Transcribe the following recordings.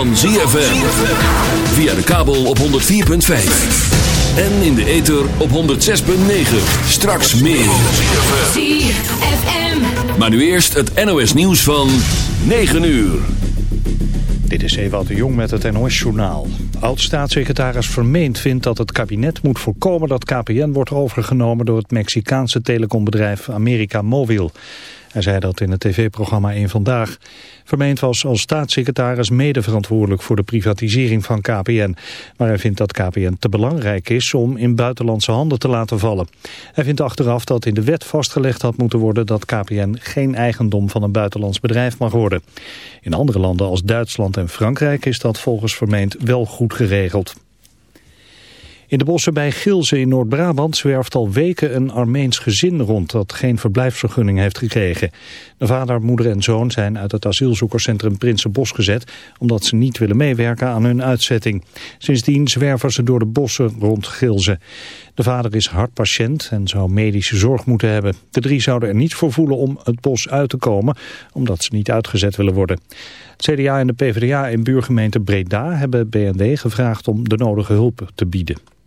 van ZFM. Via de kabel op 104.5. En in de ether op 106.9. Straks meer. ZFM. Maar nu eerst het NOS nieuws van 9 uur. Dit is Ewout de Jong met het NOS-journaal. Oud-staatssecretaris Vermeend vindt dat het kabinet moet voorkomen dat KPN wordt overgenomen door het Mexicaanse telecombedrijf America Mobil. Hij zei dat in het tv-programma 1 Vandaag. Vermeend was als staatssecretaris mede verantwoordelijk voor de privatisering van KPN. Maar hij vindt dat KPN te belangrijk is om in buitenlandse handen te laten vallen. Hij vindt achteraf dat in de wet vastgelegd had moeten worden dat KPN geen eigendom van een buitenlands bedrijf mag worden. In andere landen als Duitsland en Frankrijk is dat volgens Vermeend wel goed geregeld. In de bossen bij Gilze in Noord-Brabant zwerft al weken een Armeens gezin rond dat geen verblijfsvergunning heeft gekregen. De vader, moeder en zoon zijn uit het asielzoekerscentrum Prinsenbos gezet omdat ze niet willen meewerken aan hun uitzetting. Sindsdien zwerven ze door de bossen rond Gilze. De vader is hartpatiënt en zou medische zorg moeten hebben. De drie zouden er niet voor voelen om het bos uit te komen omdat ze niet uitgezet willen worden. Het CDA en de PvdA in buurgemeente Breda hebben BND gevraagd om de nodige hulp te bieden.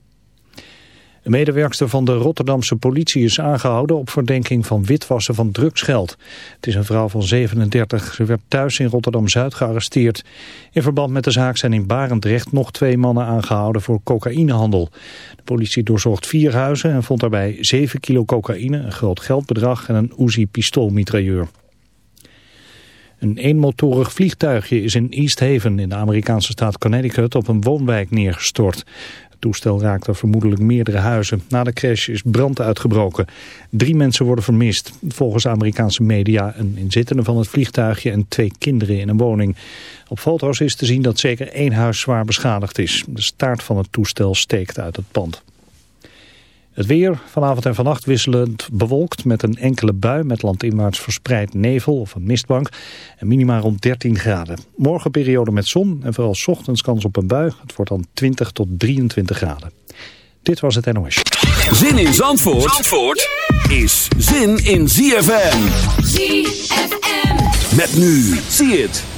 Een medewerkster van de Rotterdamse politie is aangehouden op verdenking van witwassen van drugsgeld. Het is een vrouw van 37. Ze werd thuis in Rotterdam-Zuid gearresteerd. In verband met de zaak zijn in Barendrecht nog twee mannen aangehouden voor cocaïnehandel. De politie doorzocht vier huizen en vond daarbij 7 kilo cocaïne, een groot geldbedrag en een Uzi pistoolmitrailleur. Een eenmotorig vliegtuigje is in East Haven in de Amerikaanse staat Connecticut op een woonwijk neergestort. Toestel raakte vermoedelijk meerdere huizen. Na de crash is brand uitgebroken. Drie mensen worden vermist. Volgens Amerikaanse media een inzittende van het vliegtuigje en twee kinderen in een woning. Op foto's is te zien dat zeker één huis zwaar beschadigd is. De staart van het toestel steekt uit het pand. Het weer vanavond en vannacht wisselend bewolkt met een enkele bui met landinwaarts verspreid nevel of een mistbank en minima rond 13 graden. Morgen periode met zon en vooral 's ochtends kans op een bui. Het wordt dan 20 tot 23 graden. Dit was het NOS. Zin in Zandvoort, Zandvoort is zin in ZFM. ZFM. Met nu, zie het.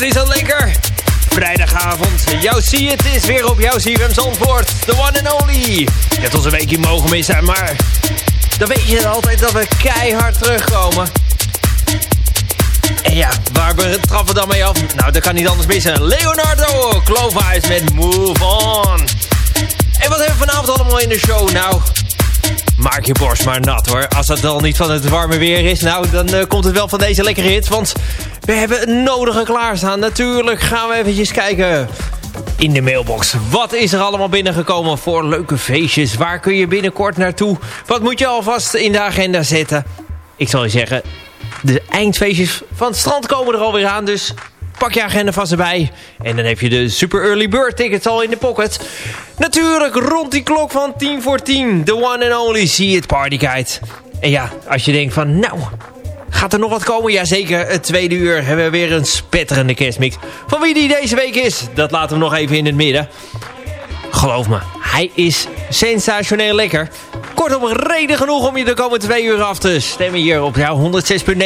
Zo lekker. Vrijdagavond, jouw zie het is weer op jouw CFM Zandvoort. The one and only. Dat onze weekje mogen missen, maar dan weet je altijd dat we keihard terugkomen. En ja, waar we trappen dan mee af? Nou, dat kan niet anders missen. Leonardo Kloofhuis met Move On. En wat hebben we vanavond allemaal in de show? Nou, maak je borst maar nat hoor. Als het al niet van het warme weer is, nou, dan uh, komt het wel van deze lekkere hit. Want we hebben het nodige klaarstaan. Natuurlijk gaan we eventjes kijken in de mailbox. Wat is er allemaal binnengekomen voor leuke feestjes? Waar kun je binnenkort naartoe? Wat moet je alvast in de agenda zetten? Ik zal je zeggen, de eindfeestjes van het strand komen er alweer aan. Dus pak je agenda vast erbij. En dan heb je de super early bird tickets al in de pocket. Natuurlijk rond die klok van 10 voor 10. The one and only See It Party Guide. En ja, als je denkt van nou... Gaat er nog wat komen? Jazeker, het tweede uur hebben we weer een spetterende kerstmix. Van wie die deze week is, dat laten we nog even in het midden. Geloof me, hij is sensationeel lekker. Kortom, reden genoeg om je de komende twee uur af te stemmen hier op jouw 106.9.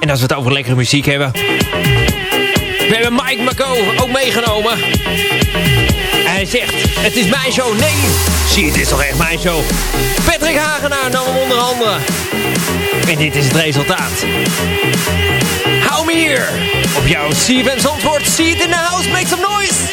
En als we het over lekkere muziek hebben... We hebben Mike Mako ook meegenomen. En hij zegt, het is mijn show. Nee, zie het is toch echt mijn show. Patrick Hagenaar nam hem onder. En dit is het resultaat. Hou me hier. Op jouw CFM antwoord. See it in the house, make some noise.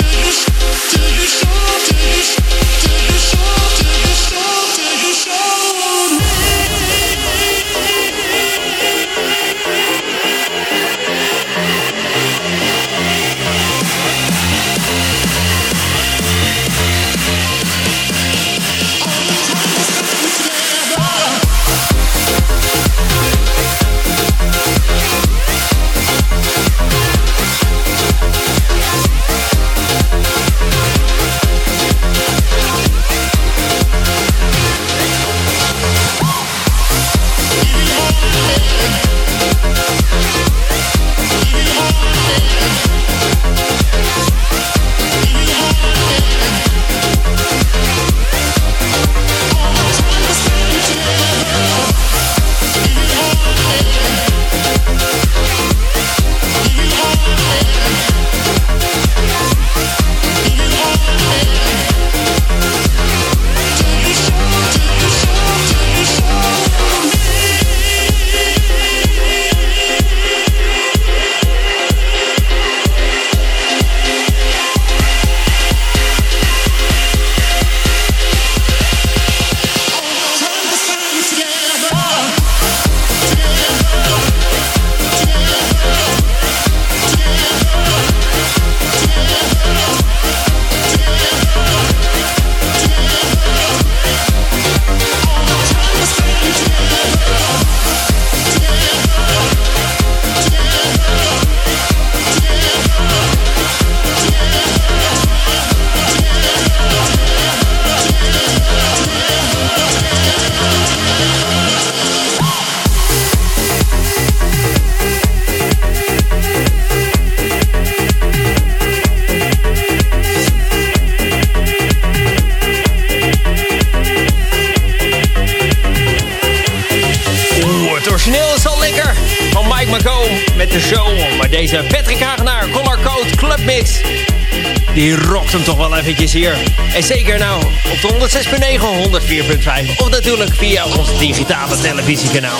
Die rockt hem toch wel eventjes hier. En zeker nou op de 106.9, 104.5. Of natuurlijk via ons digitale televisiekanaal.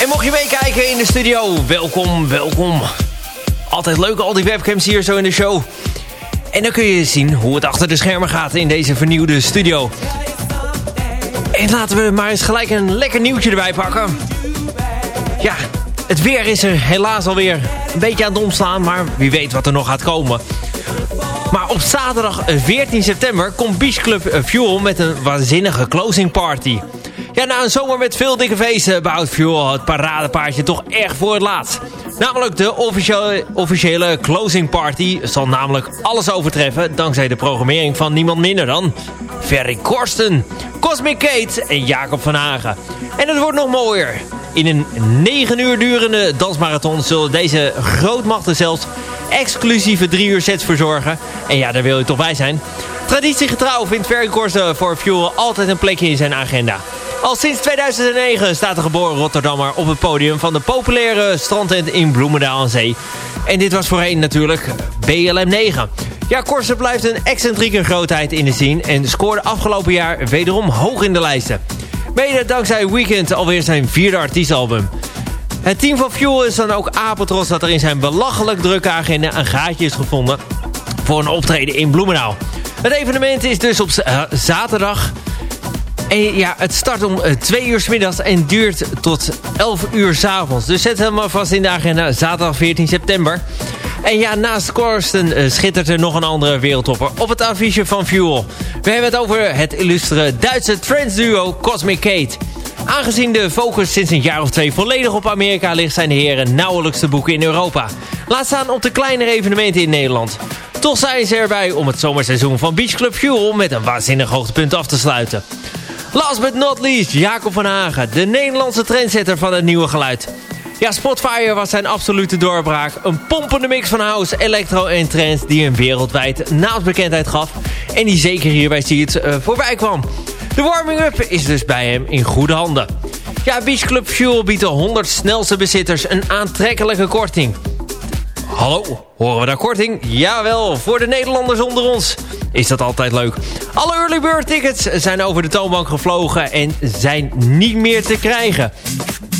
En mocht je meekijken in de studio, welkom, welkom. Altijd leuk, al die webcams hier zo in de show. En dan kun je zien hoe het achter de schermen gaat in deze vernieuwde studio. En laten we maar eens gelijk een lekker nieuwtje erbij pakken. Ja, het weer is er helaas alweer een beetje aan het omslaan, maar wie weet wat er nog gaat komen. Maar op zaterdag 14 september komt Beach Club Fuel met een waanzinnige closing party. Ja, na een zomer met veel dikke feesten bouwt Fuel het paradepaardje toch erg voor het laatst. Namelijk de officiële, officiële closing party zal namelijk alles overtreffen... dankzij de programmering van niemand minder dan Ferry Korsten, Cosmic Kate en Jacob van Hagen. En het wordt nog mooier. In een 9 uur durende dansmarathon zullen deze grootmachten zelfs exclusieve 3 uur sets verzorgen. En ja, daar wil je toch bij zijn. Traditiegetrouw vindt Ferry Korsten voor Fuel altijd een plekje in zijn agenda. Al sinds 2009 staat de geboren Rotterdammer op het podium van de populaire strandtent in Bloemendaal aan Zee. En dit was voorheen natuurlijk BLM 9. Ja, Korsen blijft een excentrieke grootheid in de scene en scoorde afgelopen jaar wederom hoog in de lijsten. Mede dankzij Weekend alweer zijn vierde artiestalbum. Het team van Fuel is dan ook apeltros dat er in zijn belachelijk drukke agenda een gaatje is gevonden voor een optreden in Bloemendaal. Het evenement is dus op zaterdag en ja, het start om 2 eh, uur s middags en duurt tot 11 uur s avonds. Dus zet hem maar vast in de agenda, zaterdag 14 september. En ja, naast Corsten uh, schittert er nog een andere wereldtopper op het affiche van Fuel. We hebben het over het illustere Duitse transduo Cosmic Kate. Aangezien de focus sinds een jaar of twee volledig op Amerika ligt... zijn de heren nauwelijks te boeken in Europa. Laat staan op de kleinere evenementen in Nederland. Toch zijn ze erbij om het zomerseizoen van Beach Club Fuel... met een waanzinnig hoogtepunt af te sluiten. Last but not least, Jacob van Hagen, de Nederlandse trendsetter van het nieuwe geluid. Ja, Spotfire was zijn absolute doorbraak. Een pompende mix van house, electro en trance die hem wereldwijd naamsbekendheid gaf. En die zeker hier bij Seeds uh, voorbij kwam. De warming-up is dus bij hem in goede handen. Ja, Beach Club Fuel biedt de 100 snelste bezitters een aantrekkelijke korting. Hallo, horen we daar korting? Jawel, voor de Nederlanders onder ons is dat altijd leuk. Alle early bird tickets zijn over de toonbank gevlogen en zijn niet meer te krijgen.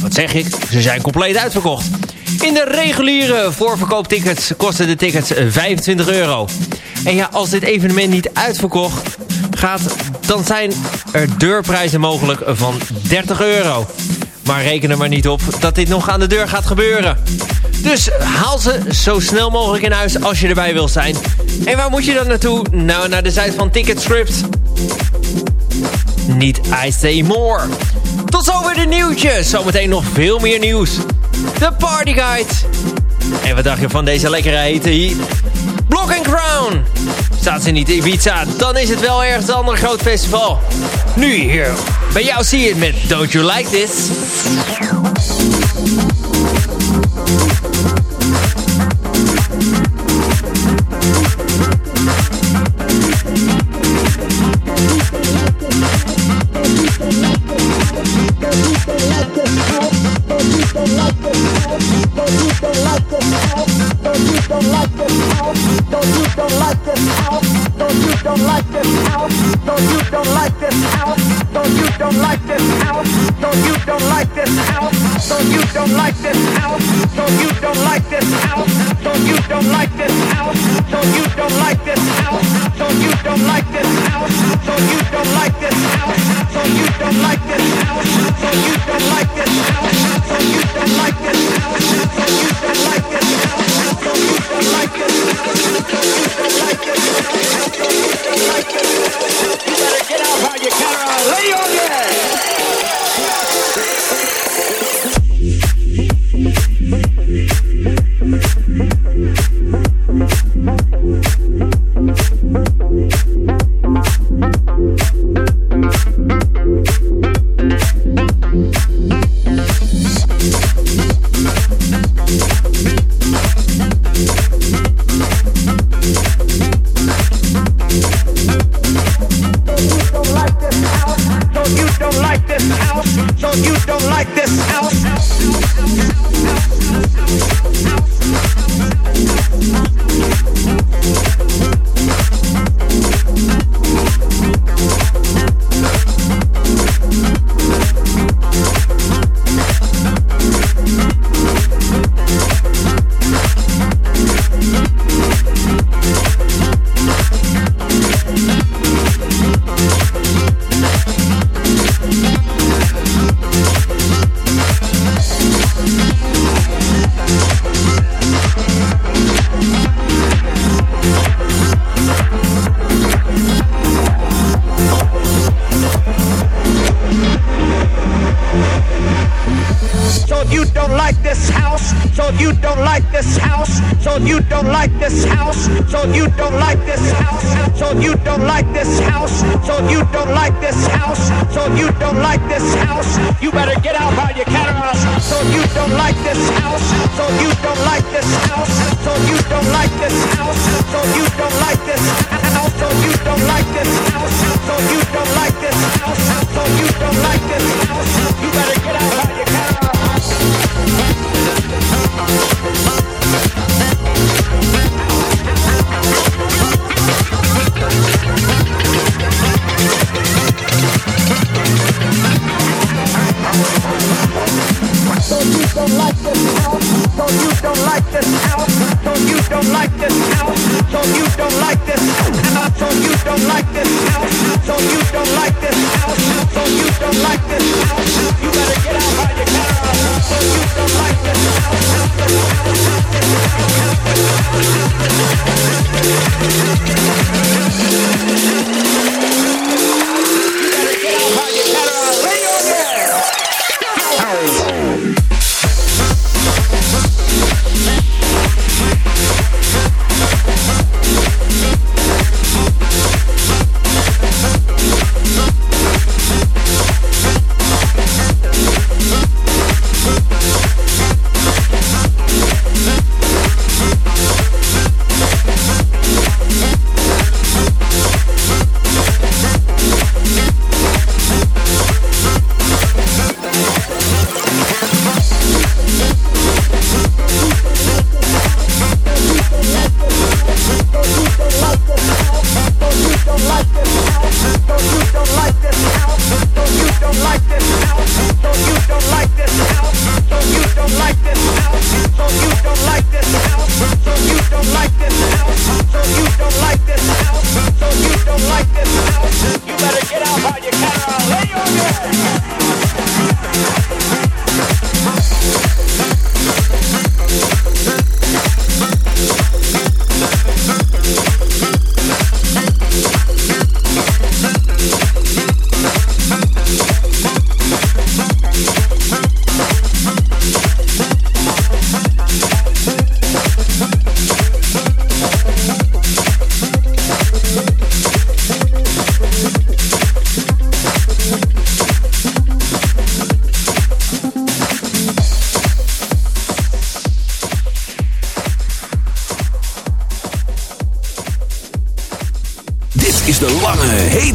Wat zeg ik? Ze zijn compleet uitverkocht. In de reguliere voorverkooptickets kosten de tickets 25 euro. En ja, als dit evenement niet uitverkocht gaat, dan zijn er deurprijzen mogelijk van 30 euro. Maar reken er maar niet op dat dit nog aan de deur gaat gebeuren. Dus haal ze zo snel mogelijk in huis als je erbij wilt zijn. En waar moet je dan naartoe? Nou, naar de site van Ticketscript. Niet I Say More. Tot zover de nieuwtjes. Zometeen nog veel meer nieuws. De Party Guide. En wat dacht je van deze lekkere hete Block and Crown. Staat ze niet in Ibiza, dan is het wel ergens een ander groot festival. Nu hier, bij jou zie je het met Don't You Like This?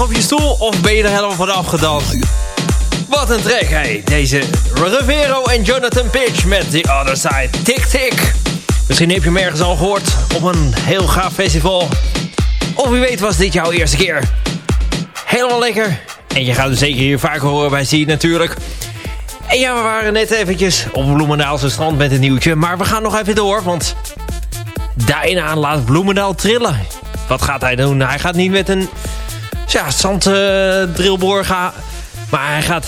op je stoel of ben je er helemaal van afgedanst? Wat een trek, hey. Deze Rivero en Jonathan Pitch met The Other Side. Tik, tik. Misschien heb je hem ergens al gehoord op een heel gaaf festival. Of wie weet was dit jouw eerste keer. Helemaal lekker. En je gaat hem zeker hier vaker horen bij zie natuurlijk. En ja, we waren net eventjes op Bloemendaalse strand met een nieuwtje. Maar we gaan nog even door, want daarna laat Bloemendaal trillen. Wat gaat hij doen? Hij gaat niet met een ja, Zand eh, Maar hij gaat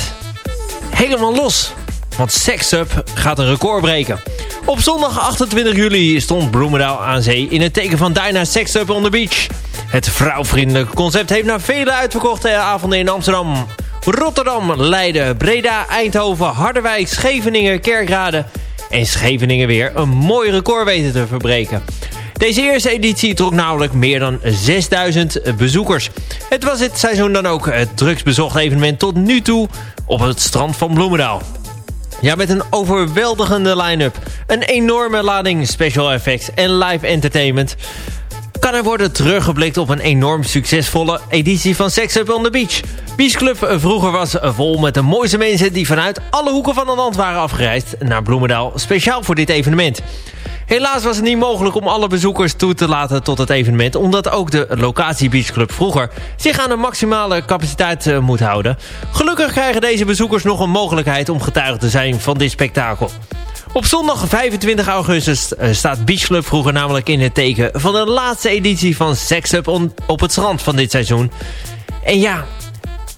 helemaal los. Want Sex Up gaat een record breken. Op zondag 28 juli stond Bloemendaal aan zee in het teken van Dyna Sex Up on the Beach. Het vrouwvriendelijke concept heeft na vele uitverkochte avonden in Amsterdam, Rotterdam, Leiden, Breda, Eindhoven, Harderwijk, Scheveningen, Kerkrade en Scheveningen weer een mooi record weten te verbreken. Deze eerste editie trok namelijk meer dan 6000 bezoekers. Het was dit seizoen dan ook het drugsbezochte evenement tot nu toe op het strand van Bloemendaal. Ja, met een overweldigende line-up, een enorme lading special effects en live entertainment... kan er worden teruggeblikt op een enorm succesvolle editie van Sex Up on the Beach. Beach Club vroeger was vol met de mooiste mensen die vanuit alle hoeken van het land waren afgereisd... naar Bloemendaal speciaal voor dit evenement. Helaas was het niet mogelijk om alle bezoekers toe te laten tot het evenement... omdat ook de locatie Beach Club vroeger zich aan een maximale capaciteit eh, moet houden. Gelukkig krijgen deze bezoekers nog een mogelijkheid om getuige te zijn van dit spektakel. Op zondag 25 augustus eh, staat Beach Club vroeger namelijk in het teken... van de laatste editie van Sex Up op het strand van dit seizoen. En ja,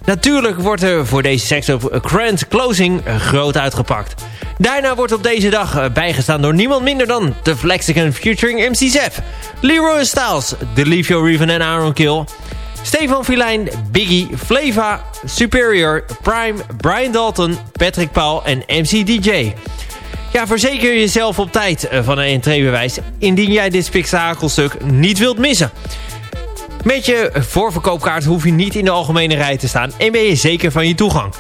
natuurlijk wordt er voor deze Sex Up Grand Closing eh, groot uitgepakt... Daarna wordt op deze dag eh, bijgestaan door niemand minder dan The Flexicon featuring MC Zef, Leroy Styles, Delivio Reven en Aaron Kill, Stefan Vilijn, Biggie, Fleva, Superior, Prime, Brian Dalton, Patrick Paul en MC DJ. Ja, verzeker jezelf op tijd eh, van een entreebewijs indien jij dit spektakelstuk niet wilt missen. Met je voorverkoopkaart hoef je niet in de algemene rij te staan en ben je zeker van je toegang.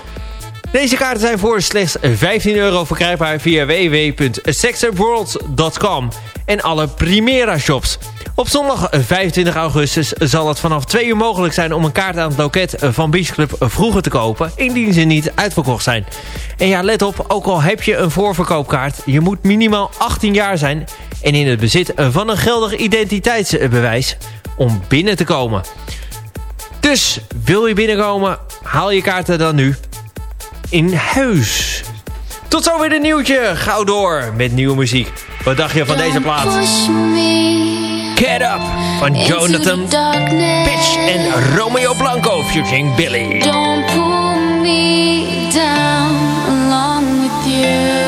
Deze kaarten zijn voor slechts 15 euro verkrijgbaar via www.sexandworlds.com en alle Primera shops. Op zondag 25 augustus zal het vanaf 2 uur mogelijk zijn om een kaart aan het loket van Beach Club vroeger te kopen, indien ze niet uitverkocht zijn. En ja, let op, ook al heb je een voorverkoopkaart, je moet minimaal 18 jaar zijn en in het bezit van een geldig identiteitsbewijs om binnen te komen. Dus wil je binnenkomen, haal je kaarten dan nu in huis. Tot zo weer een nieuwtje. Gauw door met nieuwe muziek. Wat dacht je van deze plaat? Get Up van Jonathan Pitch en Romeo Blanco featuring Billy. Don't pull me down along with you.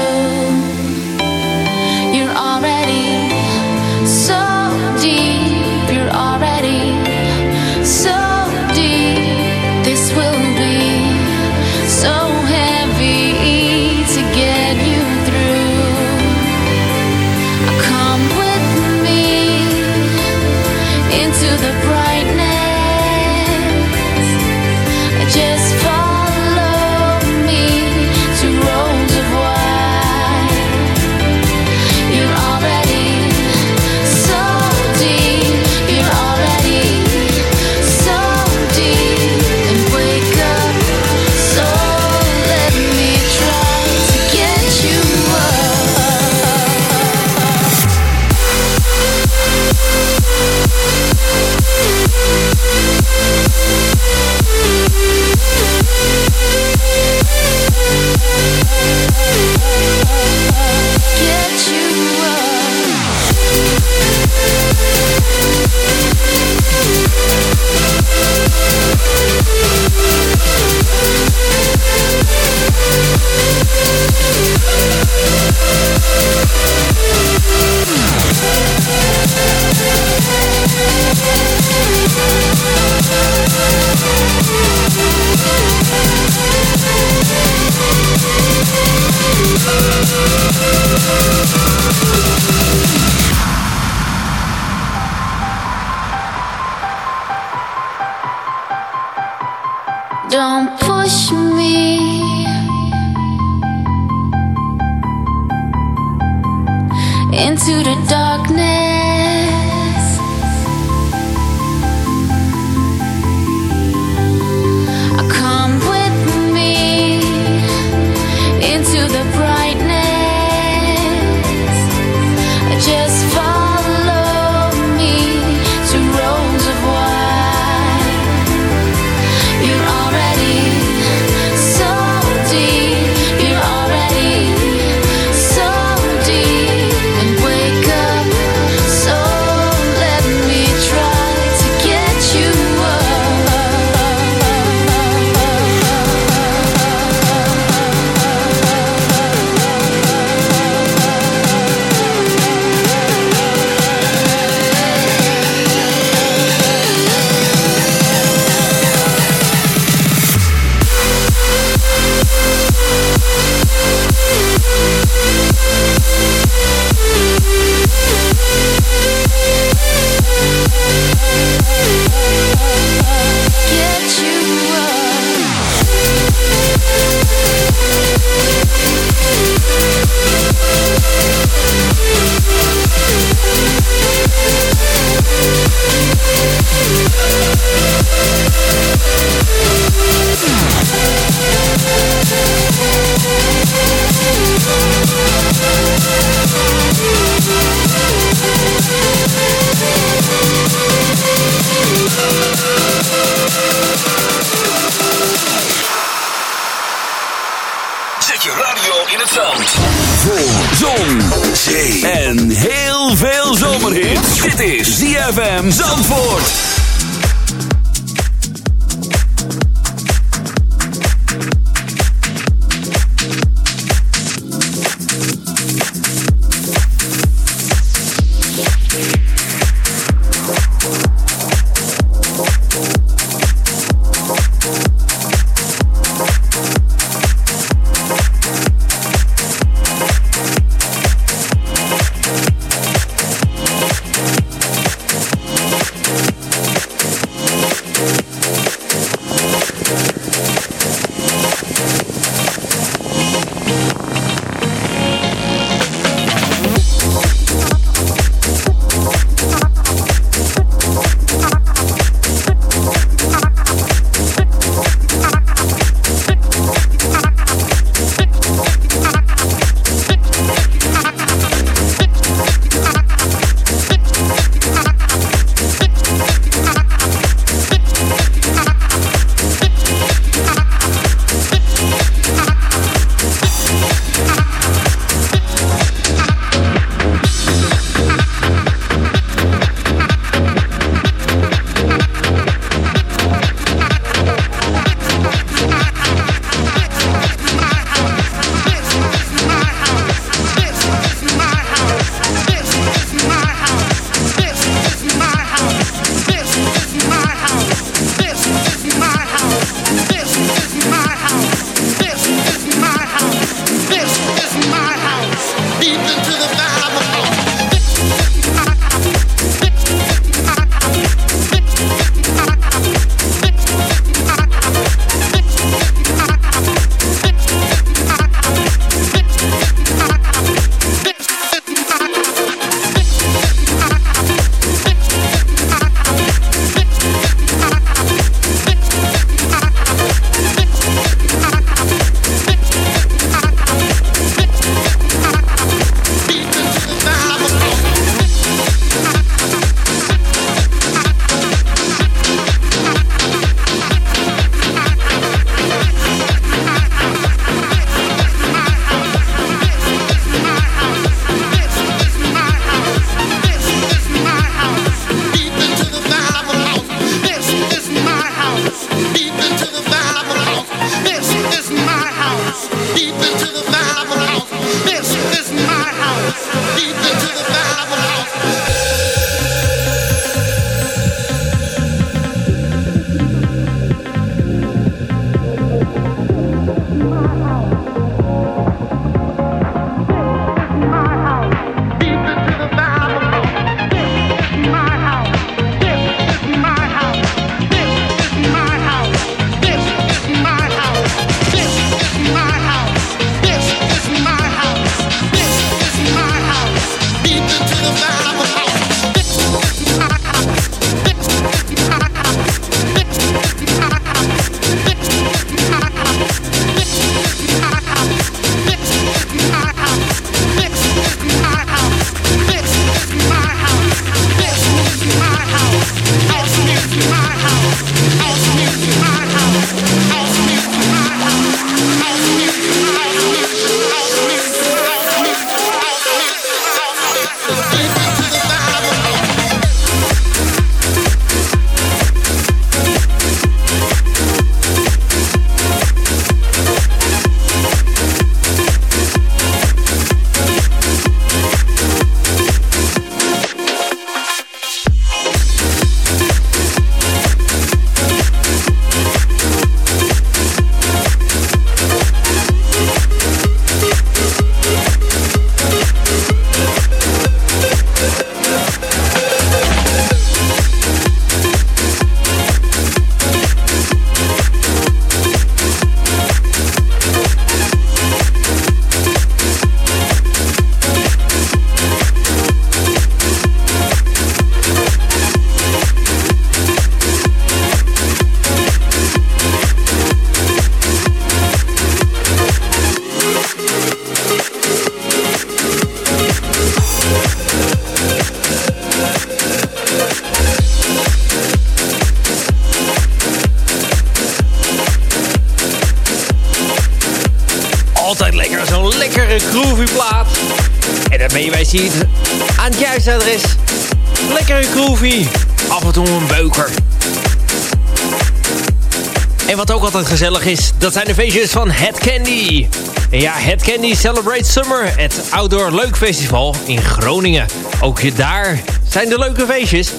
Gezellig is, dat zijn de feestjes van Head Candy. En ja, Head Candy Celebrate Summer, het Outdoor Leuk Festival in Groningen. Ook daar zijn de leuke feestjes.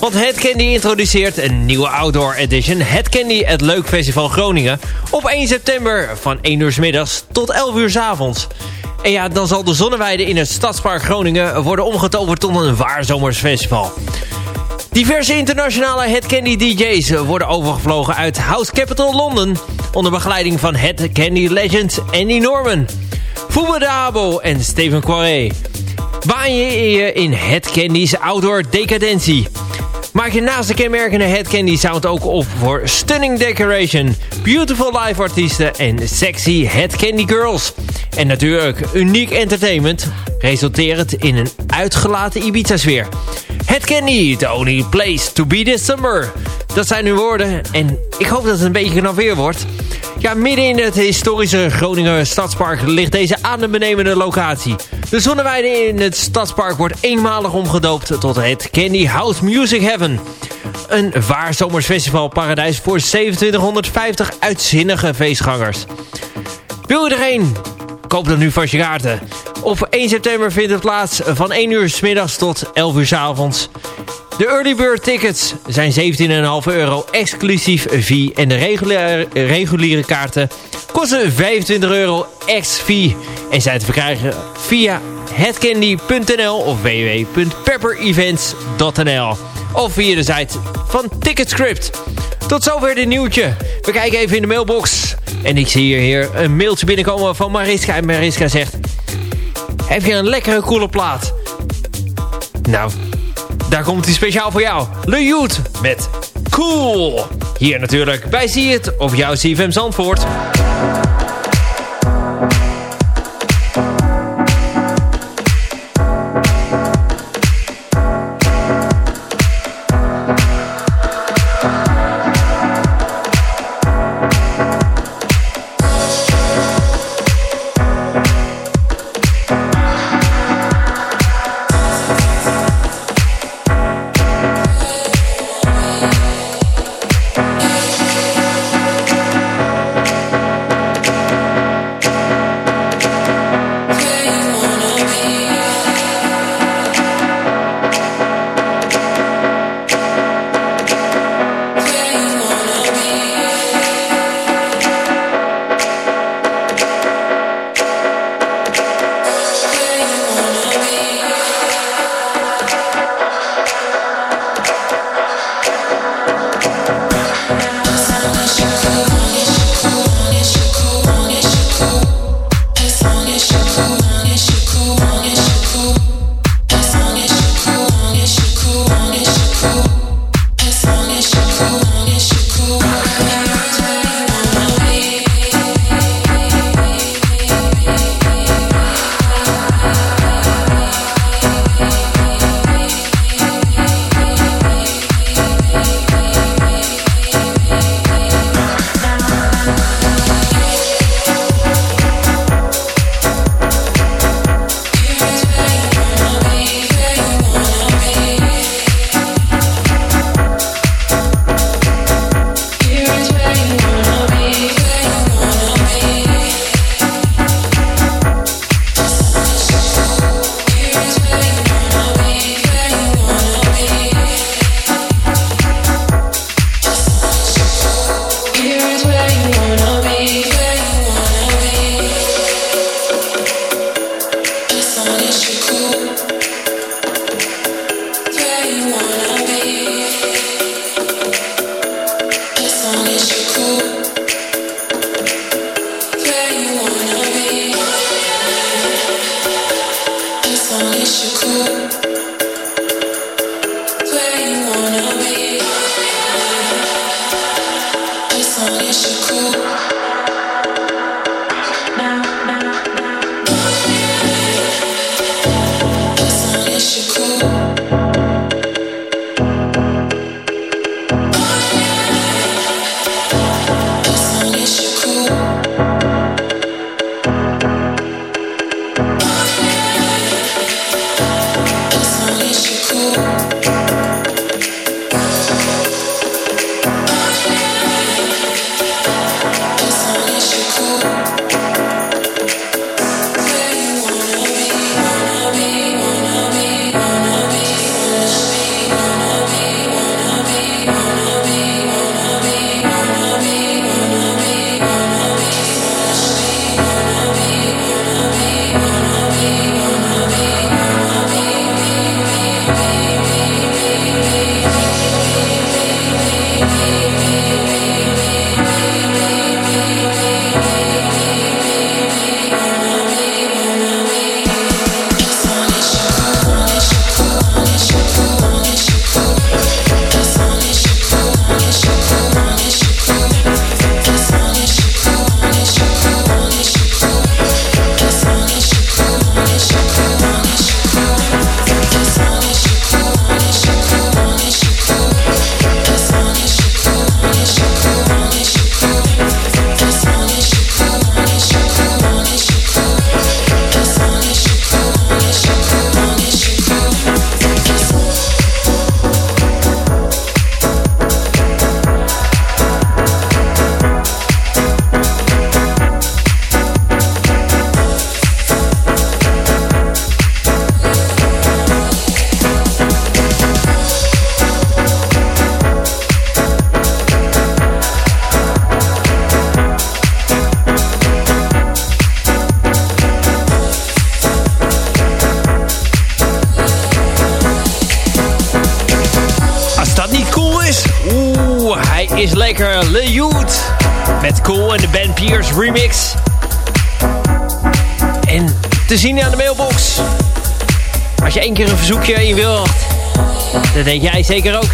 Want Head Candy introduceert een nieuwe outdoor edition. Head Candy, het Leuk Festival Groningen. Op 1 september van 1 uur middags tot 11 uur s avonds. En ja, dan zal de zonneweide in het Stadspark Groningen worden omgetoverd tot een waarzomersfestival. Diverse internationale Head Candy DJ's worden overgevlogen uit House Capital London... onder begeleiding van Head Candy legend Andy Norman, Fuba Dabo en Steven Quaré. Baan je je in Head Candy's outdoor decadentie... Maak je naast de kenmerkende Head Candy sound ook op voor stunning decoration, beautiful live artiesten en sexy Head Candy girls. En natuurlijk uniek entertainment, resulterend in een uitgelaten Ibiza-sfeer. Head Candy, the only place to be this summer. Dat zijn uw woorden en ik hoop dat het een beetje weer wordt. Ja, midden in het historische Groningen Stadspark ligt deze adembenemende locatie. De zonneweide in het Stadspark wordt eenmalig omgedoopt tot het Candy House Music Heaven. Een waar paradijs voor 2750 uitzinnige feestgangers. Wil je er een? Koop dan nu vast je kaarten. Op 1 september vindt het plaats van 1 uur s middags tot 11 uur s avonds. De early bird tickets zijn 17,5 euro exclusief fee. En de reguliere, reguliere kaarten kosten 25 euro ex-fee. En zijn te verkrijgen via hetcandy.nl of www.pepperevents.nl of via de site van Ticketscript. Tot zover dit nieuwtje. We kijken even in de mailbox. En ik zie hier een mailtje binnenkomen van Mariska. En Mariska zegt... Heb je een lekkere coole plaat? Nou, daar komt hij speciaal voor jou. Le met Cool. Hier natuurlijk bij Zie het op jouw CFM Zandvoort. Lekker. Le Youth. Met Cool en de Ben Pierce remix. En te zien aan de mailbox. Als je één keer een verzoekje in wilt, dat denk jij zeker ook.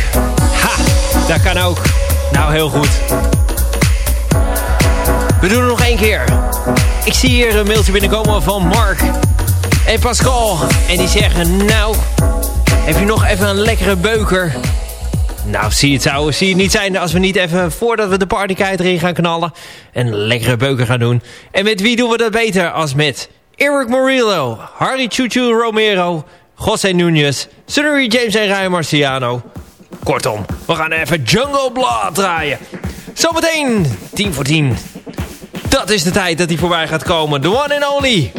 Ha, dat kan ook. Nou, heel goed. We doen het nog één keer. Ik zie hier een mailtje binnenkomen van Mark en Pascal. En die zeggen, nou, heb je nog even een lekkere beuker? Nou, zie het zou zie het niet zijn als we niet even, voordat we de partykite erin gaan knallen, een lekkere beuker gaan doen. En met wie doen we dat beter als met Eric Morillo, Harry Chuchu Romero, José Nunez, Sunnery James en Ryan Marciano. Kortom, we gaan even Jungle Blood draaien. Zometeen, 10 voor 10. Dat is de tijd dat hij voorbij gaat komen. The one and only.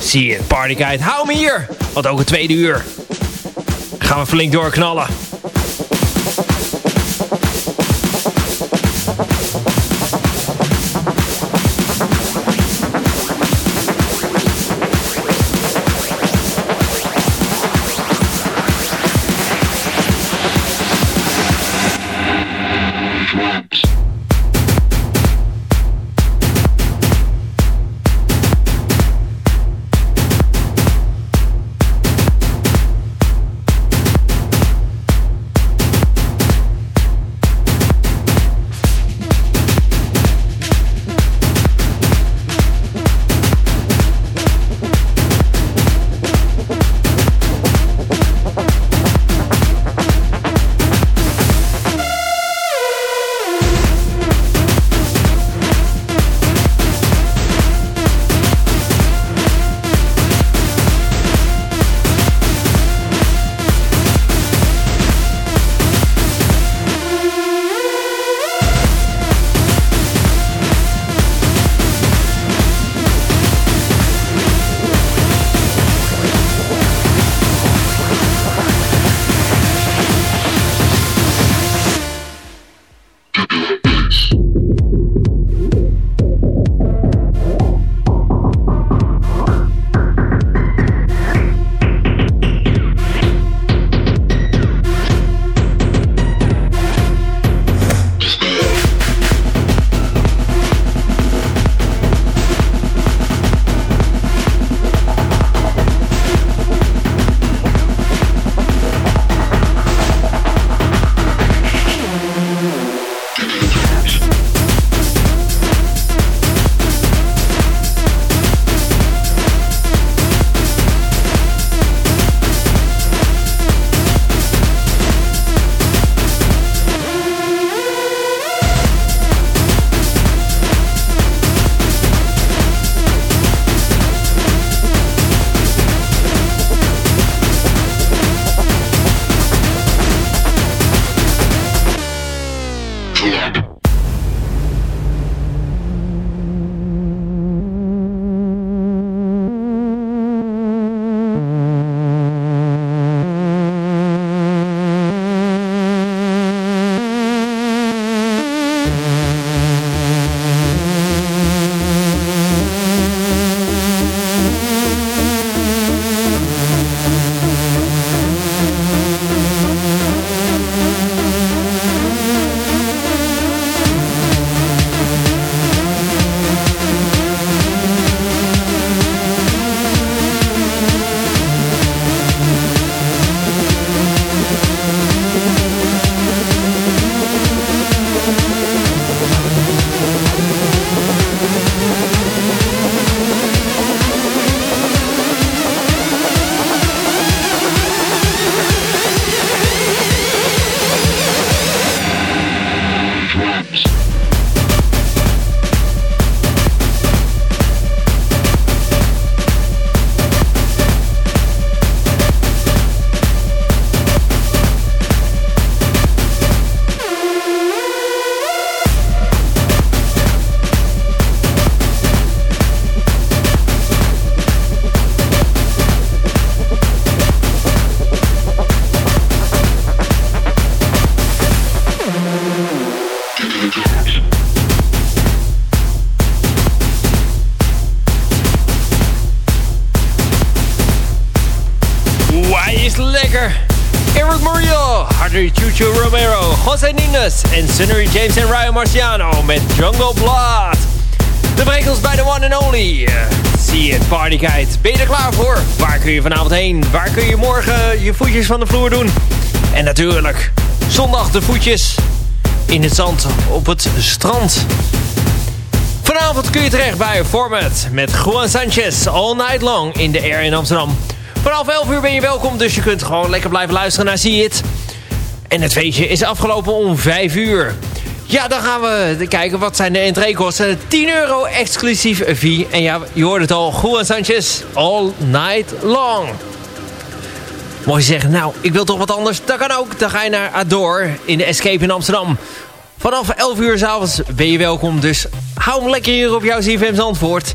Zie je, partykite. Hou me hier. Want ook het tweede uur. Gaan we flink doorknallen. Sunnery James en Ryan Marciano met Jungle Blood. De brengt bij de one and only. Zie je het partykite. Ben je er klaar voor? Waar kun je vanavond heen? Waar kun je morgen je voetjes van de vloer doen? En natuurlijk, zondag de voetjes in het zand op het strand. Vanavond kun je terecht bij Format met Juan Sanchez all night long in de Air in Amsterdam. Vanaf 11 uur ben je welkom, dus je kunt gewoon lekker blijven luisteren naar See It. En het feestje is afgelopen om 5 uur. Ja, dan gaan we kijken wat zijn de entreekosten. 10 euro exclusief fee. En ja, je hoort het al, Juan Sanchez all night long. Mocht je zeggen, nou, ik wil toch wat anders? Dat kan ook. Dan ga je naar Ador in de Escape in Amsterdam. Vanaf 11 uur s'avonds ben je welkom, dus hou hem lekker hier op jouw CFM Zandvoort.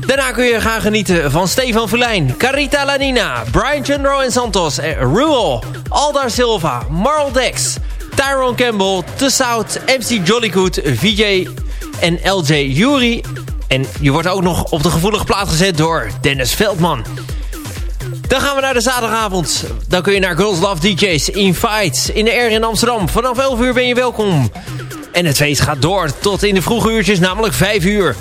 Daarna kun je gaan genieten van Stefan Verlijn, Carita Lanina, Brian Chandro en Santos, Ruel, Aldar Silva, Marl Dex, Tyrone Campbell, The South, MC Jollygood, VJ en LJ Jury. En je wordt ook nog op de gevoelige plaat gezet door Dennis Veldman. Dan gaan we naar de zaterdagavond. Dan kun je naar Girls Love DJs in Fights in de R in Amsterdam. Vanaf 11 uur ben je welkom. En het feest gaat door tot in de vroege uurtjes, namelijk 5 uur.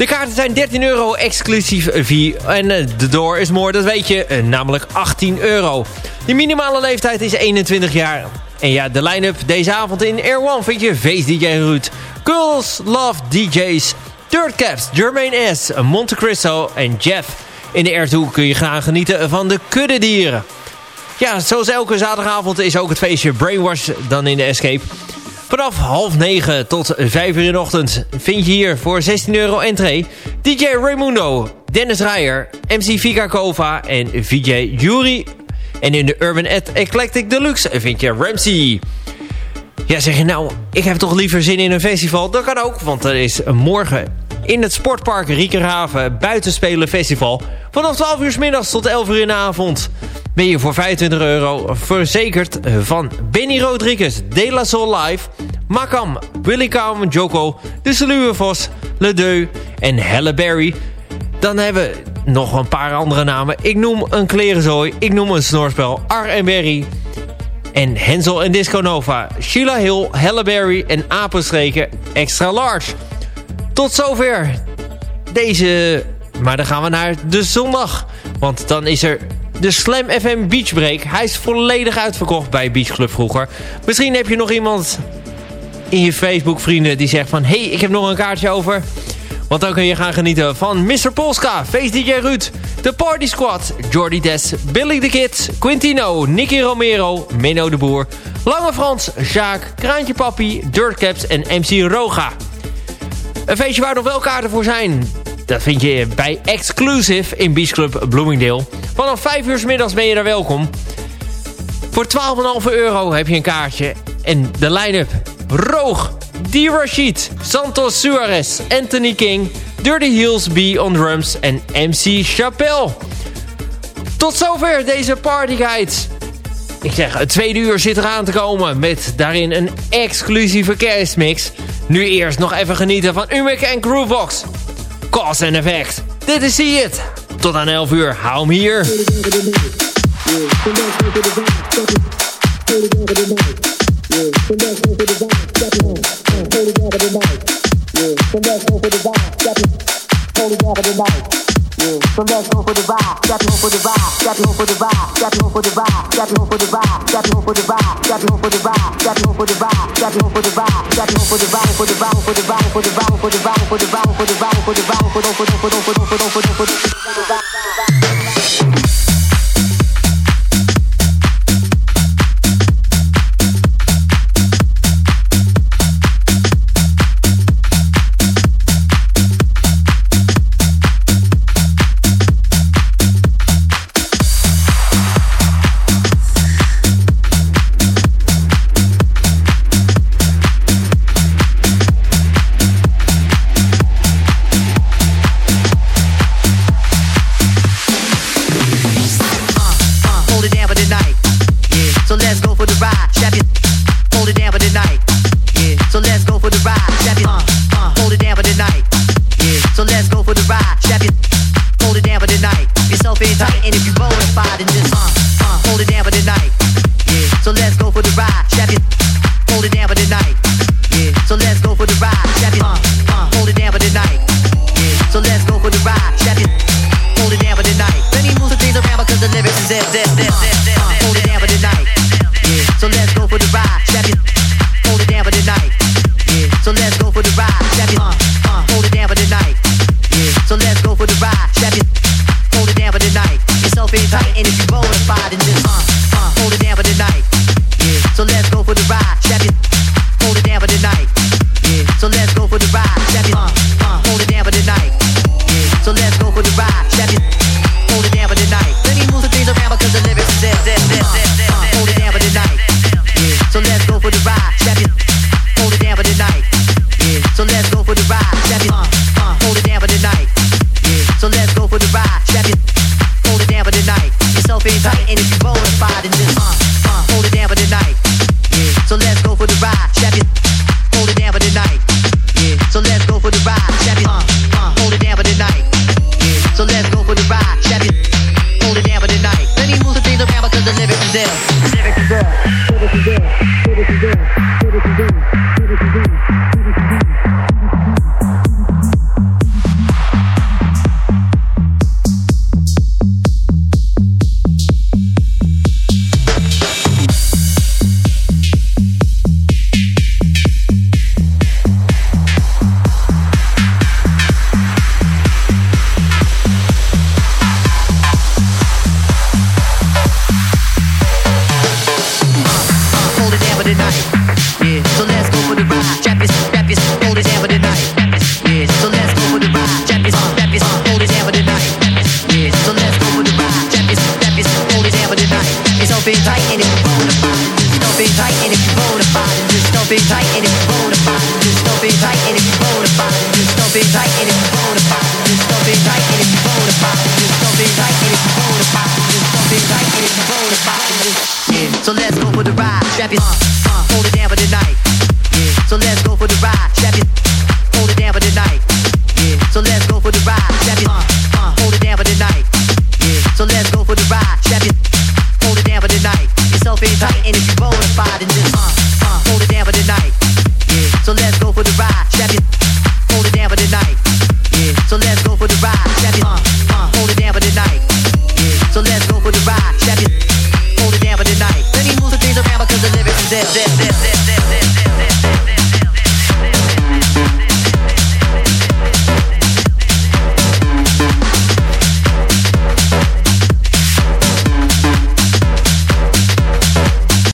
De kaarten zijn 13 euro exclusief fee. En eh, de door is more, dat weet je, eh, namelijk 18 euro. De minimale leeftijd is 21 jaar. En ja, de line-up deze avond in Air One vind je Face DJ Ruud. Girls Love DJs, Third Caps, Jermaine S, Monte Cristo en Jeff. In de R2 kun je gaan genieten van de kuddedieren. Ja, zoals elke zaterdagavond is ook het feestje Brainwash dan in de Escape. Vanaf half negen tot vijf uur in de ochtend vind je hier voor 16 euro entree... DJ Raimundo, Dennis Rijer, MC Vika Kova en VJ Jury. En in de Urban Eclectic Deluxe vind je Ramsey. Ja, zeg je nou, ik heb toch liever zin in een festival? Dat kan ook, want er is morgen in het sportpark Riekerhaven Buitenspelen Festival. Vanaf 12 uur s middags tot 11 uur in de avond ben je voor 25 euro verzekerd van Benny Rodriguez, De La Soul Live, Makam, Willy Kaum, Joko, De Sluwe Vos, Le Deux en Halle Berry. Dan hebben we nog een paar andere namen. Ik noem een klerenzooi, ik noem een snorspel, Ar en Berry... En Hensel en Disco Nova, Sheila Hill, Halle Berry en Apenstreken Extra Large. Tot zover deze... Maar dan gaan we naar de zondag. Want dan is er de Slam FM Beach Break. Hij is volledig uitverkocht bij Beach Club vroeger. Misschien heb je nog iemand in je Facebook vrienden die zegt van... hey, ik heb nog een kaartje over. Want dan kun je gaan genieten van Mr. Polska, Face DJ Ruud, The Party Squad, Jordy Des, Billy the Kid, Quintino, Nicky Romero, Menno de Boer, Lange Frans, Jacques, Kraantje Papi, Dirtcaps en MC Roga. Een feestje waar nog wel kaarten voor zijn. Dat vind je bij Exclusive in Beach Club Bloomingdale. Vanaf 5 uur s middags ben je daar welkom. Voor 12,5 euro heb je een kaartje. En de line-up. Roog, D. Rashid, Santos Suarez, Anthony King, Dirty Heels B on drums en MC Chappelle. Tot zover deze partyguide. Ik zeg, het tweede uur zit eraan te komen met daarin een exclusieve kerstmix. Nu eerst nog even genieten van Umek en Groovebox. Cause and Effect. Dit is See It. Tot aan 11 uur. Hou hem hier. come let's go for the you.